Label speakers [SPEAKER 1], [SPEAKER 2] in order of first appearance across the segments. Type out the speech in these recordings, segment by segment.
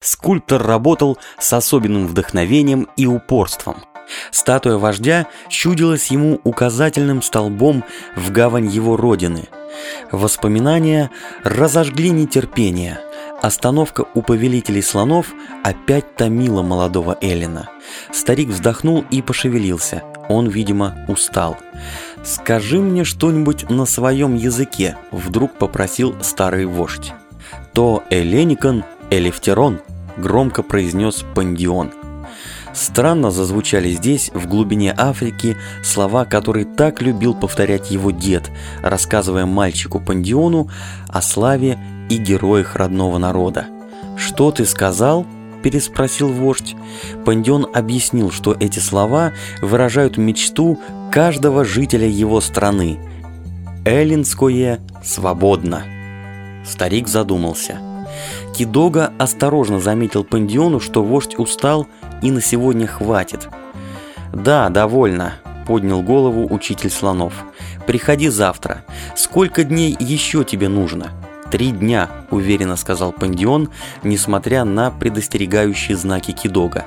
[SPEAKER 1] Скульптор работал с особенным вдохновением и упорством. Статуя вождя чудилась ему указательным столбом в гавань его родины. Воспоминания разожгли нетерпение. Остановка у повелителей слонов опять томила молодого Эллина. Старик вздохнул и пошевелился. Он, видимо, устал. «Скажи мне что-нибудь на своем языке», — вдруг попросил старый вождь. «То Эленикон, Элефтерон», — громко произнес Пандион. Странно зазвучали здесь, в глубине Африки, слова, которые так любил повторять его дед, рассказывая мальчику Пандиону о славе и героях родного народа. «Что ты сказал?» – переспросил вождь. Пандион объяснил, что эти слова выражают мечту каждого жителя его страны. «Эллинское свободно». Старик задумался. Кидога осторожно заметил Пандиону, что вождь устал и на сегодня хватит. «Да, довольно», – поднял голову учитель слонов. «Приходи завтра. Сколько дней еще тебе нужно?» «Три дня», – уверенно сказал Пандион, несмотря на предостерегающие знаки Кидога.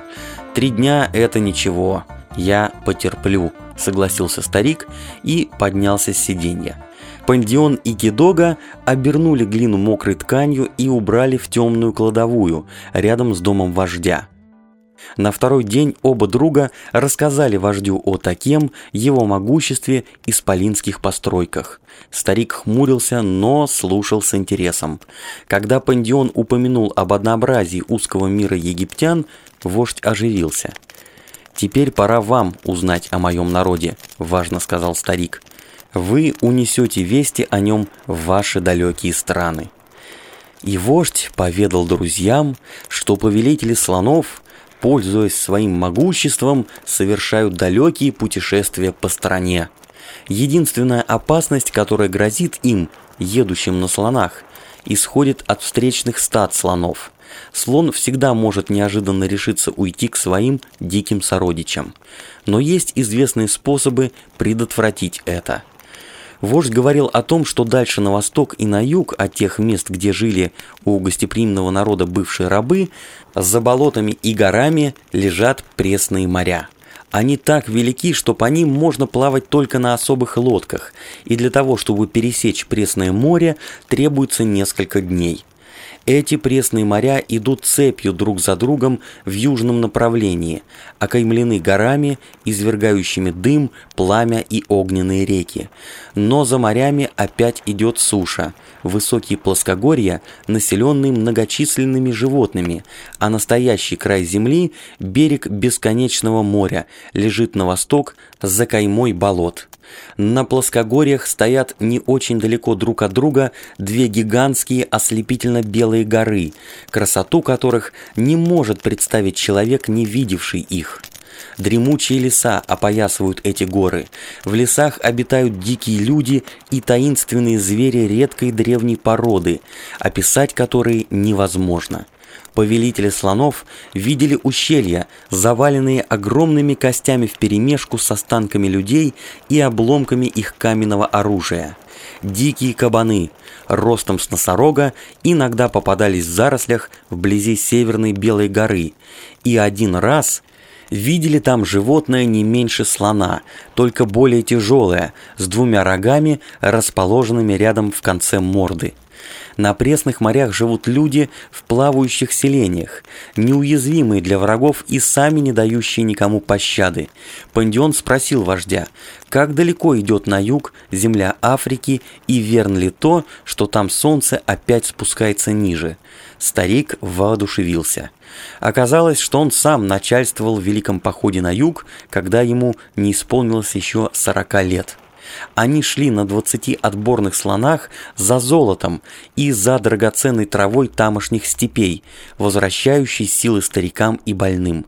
[SPEAKER 1] «Три дня – это ничего. Я потерплю», – согласился старик и поднялся с сиденья. Пандион и Кидога обернули глину мокрой тканью и убрали в темную кладовую рядом с домом вождя. На второй день оба друга рассказали вождю о Такем, его могуществе и спалинских постройках. Старик хмурился, но слушал с интересом. Когда Пандион упомянул об однообразии узкого мира египтян, вождь оживился. «Теперь пора вам узнать о моем народе», – важно сказал старик. «Вы унесете вести о нем в ваши далекие страны». И вождь поведал друзьям, что повелители слонов – пользуясь своим могуществом, совершают далекие путешествия по стране. Единственная опасность, которая грозит им, едущим на слонах, исходит от встречных стад слонов. Слон всегда может неожиданно решиться уйти к своим диким сородичам. Но есть известные способы предотвратить это – Вождь говорил о том, что дальше на восток и на юг от тех мест, где жили у гостеприимного народа бывшие рабы, за болотами и горами лежат пресные моря. Они так велики, что по ним можно плавать только на особых лодках, и для того, чтобы пересечь пресное море, требуется несколько дней. Эти пресные моря идут цепью друг за другом в южном направлении, окаймлены горами, извергающими дым, пламя и огненные реки. Но за морями опять идет суша, высокие плоскогорья, населенные многочисленными животными, а настоящий край земли, берег бесконечного моря, лежит на восток за каймой болот. На плоскогорьях стоят не очень далеко друг от друга две гигантские ослепительно-белые горы, красоту которых не может представить человек, не видевший их. Дремучие леса опоясывают эти горы. В лесах обитают дикие люди и таинственные звери редкой древней породы, описать которые невозможно повелители слонов видели ущелья, заваленные огромными костями вперемешку с останками людей и обломками их каменного оружия. Дикие кабаны, ростом с носорога, иногда попадались в зарослях вблизи Северной Белой горы, и один раз видели там животное не меньше слона, только более тяжелое, с двумя рогами, расположенными рядом в конце морды. На пресных морях живут люди в плавающих селениях, неуязвимые для врагов и сами не дающие никому пощады. Пандион спросил вождя, как далеко идет на юг земля Африки и верно ли то, что там солнце опять спускается ниже. Старик воодушевился. Оказалось, что он сам начальствовал в великом походе на юг, когда ему не исполнилось еще 40 лет. Они шли на двадцати отборных слонах за золотом и за драгоценной травой тамошних степей, возвращающей силы старикам и больным.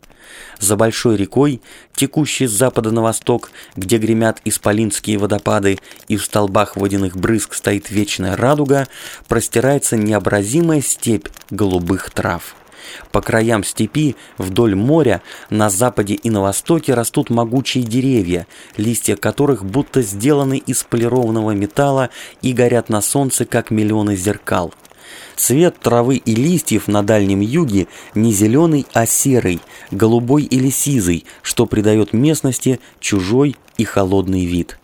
[SPEAKER 1] За большой рекой, текущей с запада на восток, где гремят исполинские водопады и в столбах водяных брызг стоит вечная радуга, простирается необразимая степь голубых трав. По краям степи, вдоль моря, на западе и на востоке растут могучие деревья, листья которых будто сделаны из полированного металла и горят на солнце, как миллионы зеркал. Цвет травы и листьев на Дальнем Юге не зеленый, а серый, голубой или сизый, что придает местности чужой и холодный вид.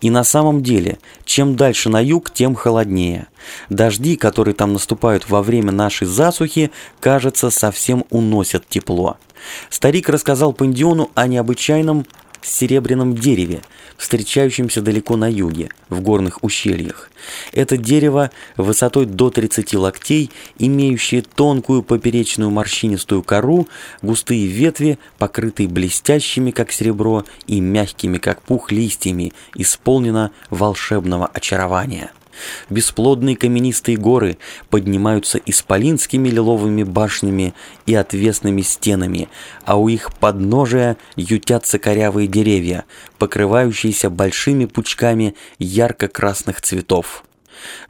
[SPEAKER 1] И на самом деле, чем дальше на юг, тем холоднее. Дожди, которые там наступают во время нашей засухи, кажется, совсем уносят тепло. Старик рассказал Пандиону о необычайном серебряном дереве, встречающемся далеко на юге, в горных ущельях. Это дерево высотой до 30 локтей, имеющее тонкую поперечную морщинистую кору, густые ветви, покрытые блестящими, как серебро, и мягкими, как пух, листьями, исполнено волшебного очарования. Бесплодные каменистые горы поднимаются исполинскими лиловыми башнями и отвесными стенами, а у их подножия ютятся корявые деревья, покрывающиеся большими пучками ярко-красных цветов.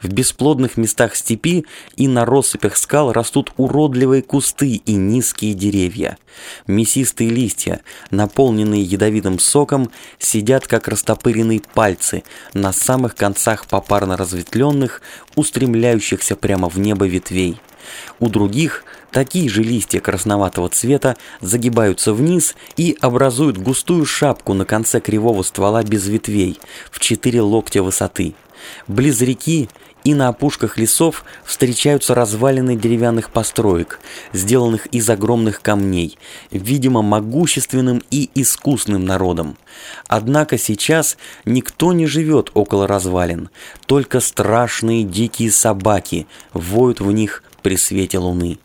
[SPEAKER 1] В бесплодных местах степи и на россыпях скал растут уродливые кусты и низкие деревья. Мясистые листья, наполненные ядовитым соком, сидят как растопыренные пальцы на самых концах попарно разветвленных, устремляющихся прямо в небо ветвей. У других такие же листья красноватого цвета загибаются вниз и образуют густую шапку на конце кривого ствола без ветвей в 4 локтя высоты. Близ реки и на опушках лесов встречаются развалины деревянных построек, сделанных из огромных камней, видимо могущественным и искусным народом. Однако сейчас никто не живет около развалин, только страшные дикие собаки воют в них при свете луны.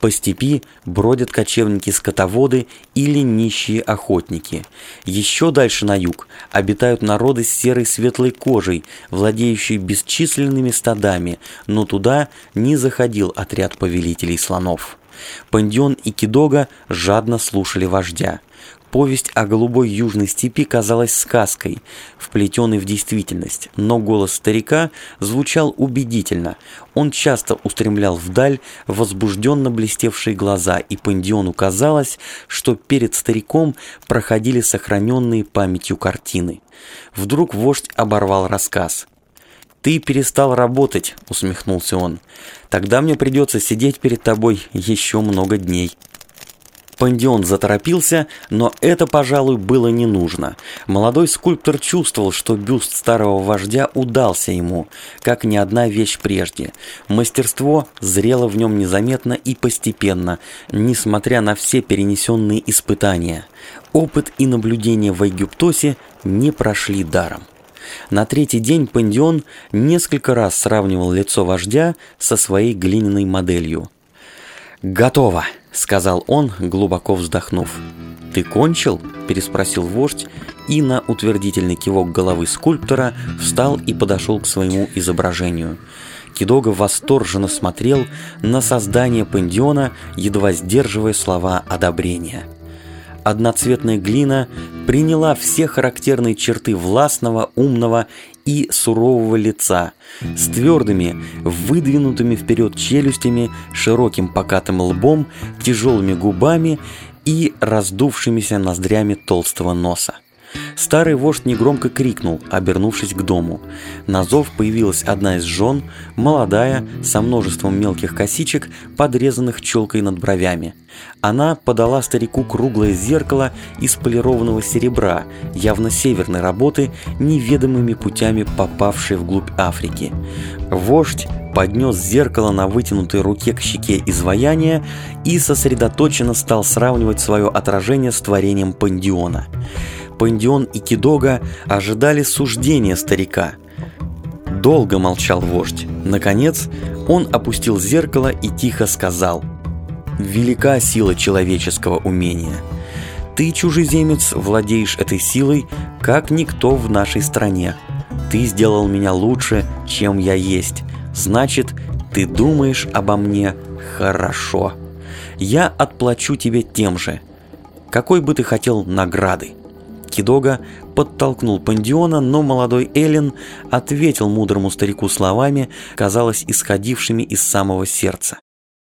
[SPEAKER 1] По степи бродят кочевники-скотоводы или нищие охотники. Еще дальше на юг обитают народы с серой светлой кожей, владеющие бесчисленными стадами, но туда не заходил отряд повелителей слонов. Пандион и Кидога жадно слушали вождя. Повесть о голубой южной степи казалась сказкой, вплетенной в действительность, но голос старика звучал убедительно. Он часто устремлял вдаль возбужденно блестевшие глаза, и Пандиону казалось, что перед стариком проходили сохраненные памятью картины. Вдруг вождь оборвал рассказ. «Ты перестал работать», — усмехнулся он. «Тогда мне придется сидеть перед тобой еще много дней». Пандион заторопился, но это, пожалуй, было не нужно. Молодой скульптор чувствовал, что бюст старого вождя удался ему, как ни одна вещь прежде. Мастерство зрело в нем незаметно и постепенно, несмотря на все перенесенные испытания. Опыт и наблюдение в Египтосе не прошли даром. На третий день Пандион несколько раз сравнивал лицо вождя со своей глиняной моделью. «Готово!» — сказал он, глубоко вздохнув. «Ты кончил?» — переспросил вождь, и на утвердительный кивок головы скульптора встал и подошел к своему изображению. Кидога восторженно смотрел на создание пандиона, едва сдерживая слова одобрения. Одноцветная глина приняла все характерные черты властного, умного и сурового лица, с твердыми, выдвинутыми вперед челюстями, широким покатым лбом, тяжелыми губами и раздувшимися ноздрями толстого носа. Старый вождь негромко крикнул, обернувшись к дому. На зов появилась одна из жен, молодая, со множеством мелких косичек, подрезанных челкой над бровями. Она подала старику круглое зеркало из полированного серебра, явно северной работы, неведомыми путями попавшее вглубь Африки. Вождь поднес зеркало на вытянутой руке к щеке изваяния и сосредоточенно стал сравнивать свое отражение с творением Пандиона. Пандион и Кидога ожидали суждения старика. Долго молчал вождь. Наконец, он опустил зеркало и тихо сказал «Велика сила человеческого умения. Ты, чужеземец, владеешь этой силой, как никто в нашей стране. Ты сделал меня лучше, чем я есть. Значит, ты думаешь обо мне хорошо. Я отплачу тебе тем же. Какой бы ты хотел награды?» Кидога подтолкнул Пандиона, но молодой Эллен ответил мудрому старику словами, казалось, исходившими из самого сердца.